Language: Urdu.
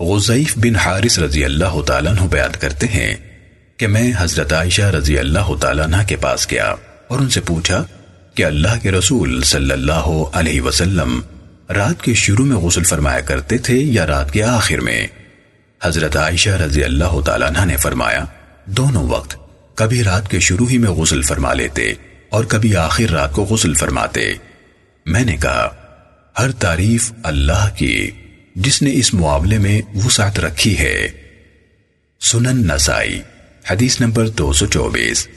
غزیف بن حارث رضی اللہ تعالیٰ عنہ بیان کرتے ہیں کہ میں حضرت عائشہ رضی اللہ تعالیٰ عنہ کے پاس گیا اور ان سے پوچھا کہ اللہ کے رسول صلی اللہ علیہ وسلم رات کے شروع میں غسل فرمایا کرتے تھے یا رات کے آخر میں؟ حضرت عائشہ رضی اللہ تعالیٰ عنہ نے فرمایا، دونوں وقت کبھی رات کے شروع ہی میں غسل فرما لیتے اور کبھی آخر رات کو غسل فرماتے۔ میں نے کہا، ہر تعریف اللہ کی جس نے اس معاملے میں وسعت رکھی ہے۔ سنن نسائی، حدیث نمبر دو سو چوبیس۔